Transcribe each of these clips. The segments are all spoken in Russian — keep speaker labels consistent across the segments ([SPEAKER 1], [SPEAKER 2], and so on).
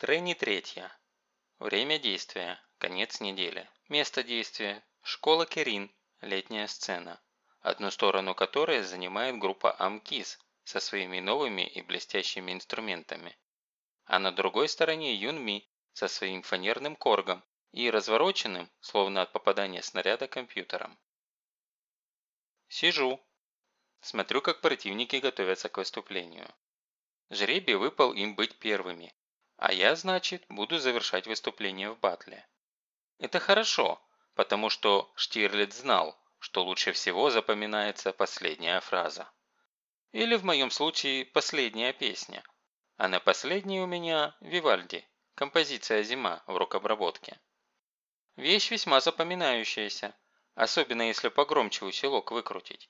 [SPEAKER 1] Трени третья. Время действия. Конец недели. Место действия. Школа Керин. Летняя сцена. Одну сторону которой занимает группа Амкис со своими новыми и блестящими инструментами. А на другой стороне Юнми со своим фанерным коргом и развороченным, словно от попадания снаряда, компьютером. Сижу. Смотрю, как противники готовятся к выступлению. Жребий выпал им быть первыми, а я, значит, буду завершать выступление в батле. Это хорошо, потому что Штирлиц знал, что лучше всего запоминается последняя фраза. Или в моем случае последняя песня. А на последней у меня Вивальди, композиция «Зима» в рукобработке. Вещь весьма запоминающаяся, особенно если погромче усилок выкрутить.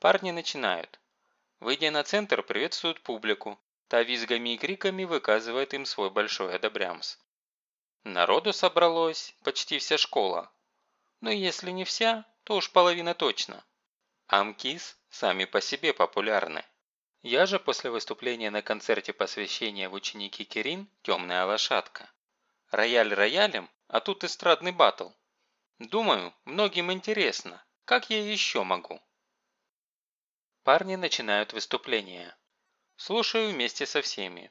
[SPEAKER 1] Парни начинают. Выйдя на центр, приветствуют публику, Та визгами и криками выказывает им свой большой одобрямс. Народу собралось почти вся школа. Но если не вся, то уж половина точно. Амкис сами по себе популярны. Я же после выступления на концерте посвящения в ученики Кирин «Темная лошадка». Рояль роялем, а тут эстрадный батл. Думаю, многим интересно, как я еще могу. Парни начинают выступление. Слушаю вместе со всеми.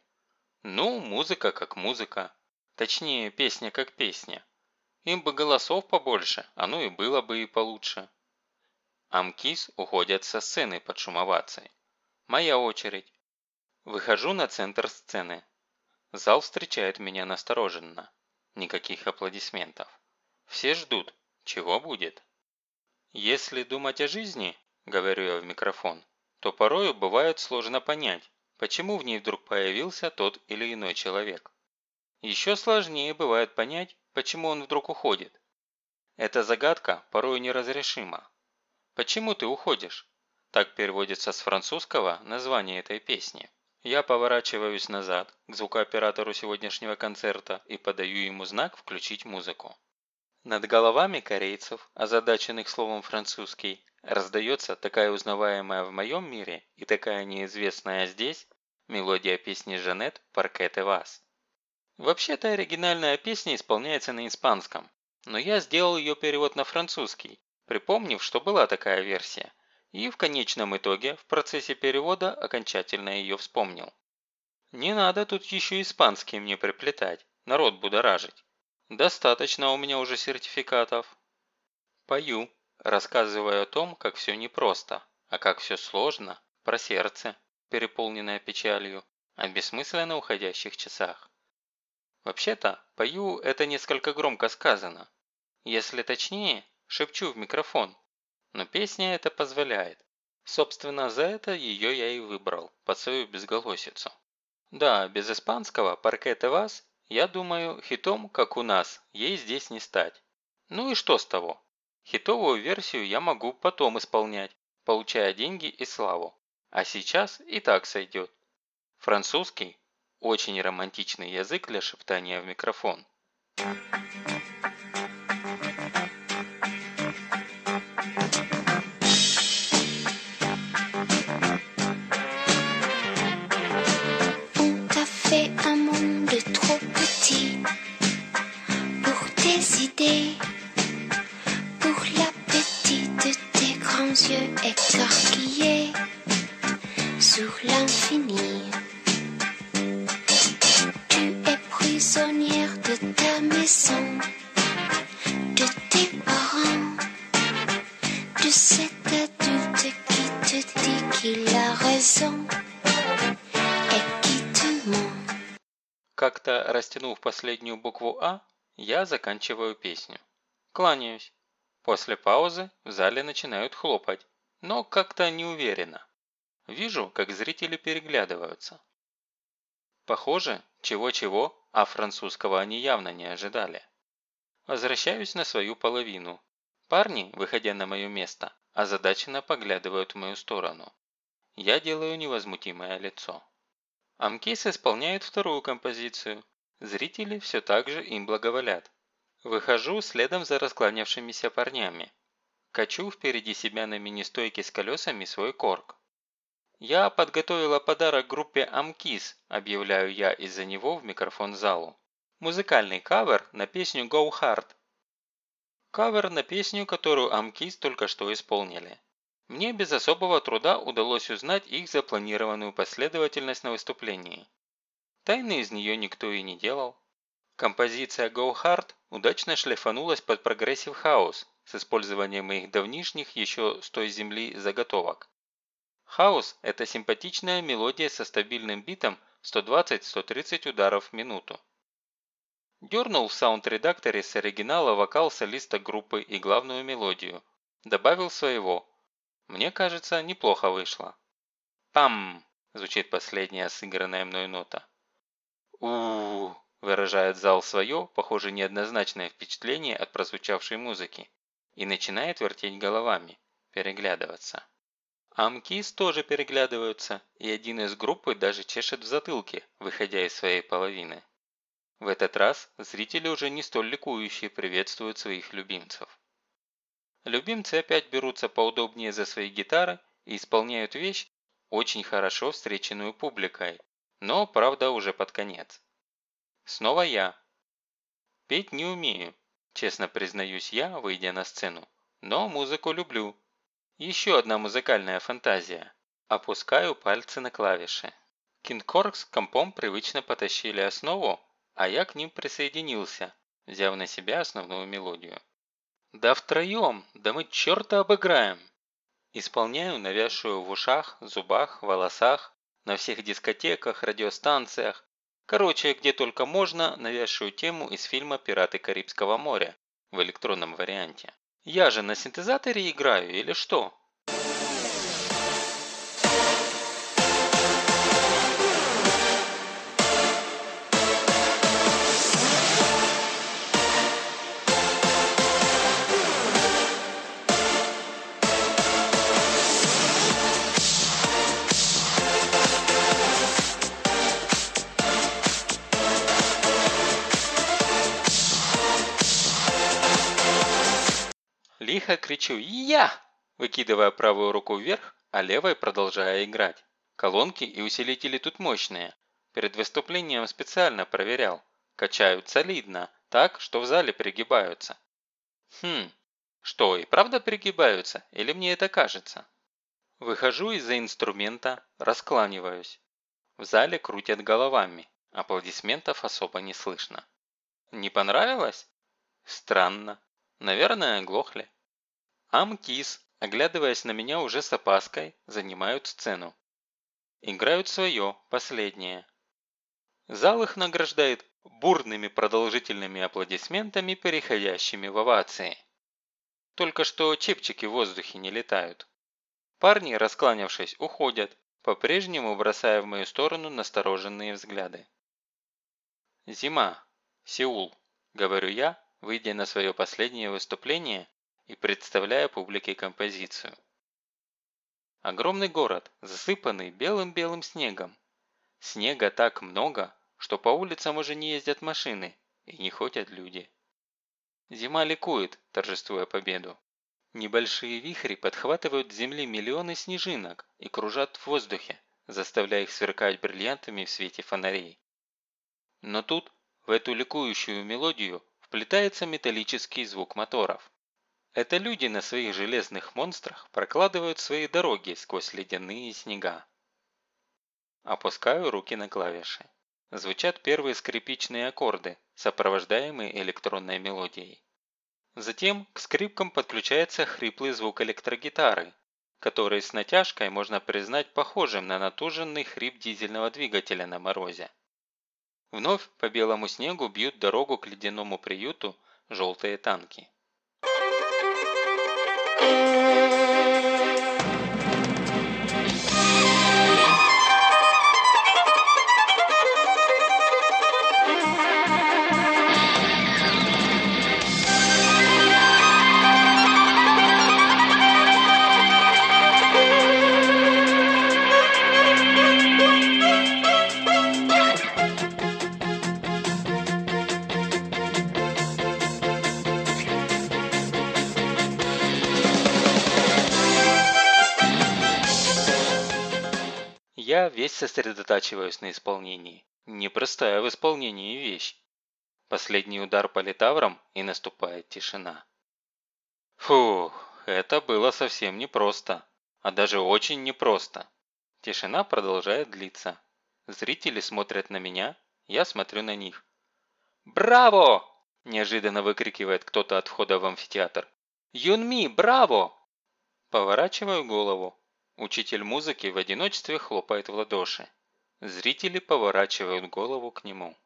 [SPEAKER 1] Ну, музыка как музыка. Точнее, песня как песня. Им бы голосов побольше, а ну и было бы и получше. Амкис уходят со сцены под шумовацей. Моя очередь. Выхожу на центр сцены. Зал встречает меня настороженно. Никаких аплодисментов. Все ждут, чего будет. Если думать о жизни, говорю я в микрофон, то порою бывает сложно понять, Почему в ней вдруг появился тот или иной человек? Еще сложнее бывает понять, почему он вдруг уходит. Эта загадка порой неразрешима. «Почему ты уходишь?» Так переводится с французского название этой песни. Я поворачиваюсь назад к звукооператору сегодняшнего концерта и подаю ему знак «Включить музыку». Над головами корейцев, озадаченных словом «французский», раздается такая узнаваемая в моем мире и такая неизвестная здесь мелодия песни Жанет «Паркет и вас». Вообще-то оригинальная песня исполняется на испанском, но я сделал ее перевод на французский, припомнив, что была такая версия, и в конечном итоге в процессе перевода окончательно ее вспомнил. Не надо тут еще испанский мне приплетать, народ будоражить. Достаточно у меня уже сертификатов. Пою, рассказывая о том, как все непросто, а как все сложно, про сердце, переполненное печалью, о бессмысленно уходящих часах. Вообще-то, пою это несколько громко сказано. Если точнее, шепчу в микрофон. Но песня это позволяет. Собственно, за это ее я и выбрал, под свою безголосицу. Да, без испанского «Паркете вас» Я думаю, хитом, как у нас, ей здесь не стать. Ну и что с того? Хитовую версию я могу потом исполнять, получая деньги и славу. А сейчас и так сойдет. Французский – очень романтичный язык для шептания в микрофон. Как-то растянув последнюю букву «А», я заканчиваю песню. Кланяюсь. После паузы в зале начинают хлопать, но как-то неуверенно. Вижу, как зрители переглядываются. Похоже, чего-чего, а французского они явно не ожидали. Возвращаюсь на свою половину. Парни, выходя на мое место, озадаченно поглядывают в мою сторону. Я делаю невозмутимое лицо. Амкис исполняет вторую композицию. Зрители все так же им благоволят. Выхожу следом за раскланявшимися парнями. Качу впереди себя на мини-стойке с колесами свой корк. «Я подготовила подарок группе Амкис», – объявляю я из-за него в микрофон залу. Музыкальный кавер на песню «Go Hard». Кавер на песню, которую Амкис только что исполнили. Мне без особого труда удалось узнать их запланированную последовательность на выступлении. Тайны из нее никто и не делал. Композиция «Go Hard» удачно шлифанулась под прогрессив хаус с использованием моих давнишних еще с той земли заготовок. Хаус – это симпатичная мелодия со стабильным битом 120-130 ударов в минуту. Дернул в саунд-редакторе с оригинала вокал солиста группы и главную мелодию. Добавил своего. Мне кажется, неплохо вышло. «Пам!» – звучит последняя сыгранная мной нота. -у, -у выражает зал свое, похоже, неоднозначное впечатление от прозвучавшей музыки и начинает вертеть головами, переглядываться. Амкис тоже переглядываются, и один из группы даже чешет в затылке, выходя из своей половины. В этот раз зрители уже не столь ликующие приветствуют своих любимцев. Любимцы опять берутся поудобнее за свои гитары и исполняют вещь, очень хорошо встреченную публикой, но, правда, уже под конец. Снова я. Петь не умею, честно признаюсь я, выйдя на сцену, но музыку люблю. Еще одна музыкальная фантазия. Опускаю пальцы на клавиши. Кингкорк с компом привычно потащили основу, а я к ним присоединился, взяв на себя основную мелодию. «Да втроем! Да мы черта обыграем!» Исполняю навязшую в ушах, зубах, волосах, на всех дискотеках, радиостанциях, короче, где только можно, навязшую тему из фильма «Пираты Карибского моря» в электронном варианте. Я же на синтезаторе играю или что? Лихо кричу «Я!», выкидывая правую руку вверх, а левой продолжая играть. Колонки и усилители тут мощные. Перед выступлением специально проверял. Качают солидно, так, что в зале пригибаются. Хм, что, и правда пригибаются, или мне это кажется? Выхожу из-за инструмента, раскланиваюсь. В зале крутят головами, аплодисментов особо не слышно. Не понравилось? Странно. Наверное, оглохли. Амкис, оглядываясь на меня уже с опаской, занимают сцену. Играют свое, последнее. Зал их награждает бурными продолжительными аплодисментами, переходящими в овации. Только что чепчики в воздухе не летают. Парни, раскланявшись, уходят, по-прежнему бросая в мою сторону настороженные взгляды. «Зима. Сеул», – говорю я, выйдя на свое последнее выступление и представляя публике композицию. Огромный город, засыпанный белым-белым снегом. Снега так много, что по улицам уже не ездят машины и не ходят люди. Зима ликует, торжествуя победу. Небольшие вихри подхватывают с земли миллионы снежинок и кружат в воздухе, заставляя их сверкать бриллиантами в свете фонарей. Но тут, в эту ликующую мелодию, вплетается металлический звук моторов. Это люди на своих железных монстрах прокладывают свои дороги сквозь ледяные снега. Опускаю руки на клавиши. Звучат первые скрипичные аккорды, сопровождаемые электронной мелодией. Затем к скрипкам подключается хриплый звук электрогитары, который с натяжкой можно признать похожим на натуженный хрип дизельного двигателя на морозе. Вновь по белому снегу бьют дорогу к ледяному приюту желтые танки. Música я весь сосредотачиваюсь на исполнении. Непростая в исполнении вещь. Последний удар по литаврам и наступает тишина. Фу, это было совсем непросто. А даже очень непросто. Тишина продолжает длиться. Зрители смотрят на меня, я смотрю на них. «Браво!» – неожиданно выкрикивает кто-то от входа в амфитеатр. «Юнми, браво!» Поворачиваю голову. Учитель музыки в одиночестве хлопает в ладоши. Зрители поворачивают голову к нему.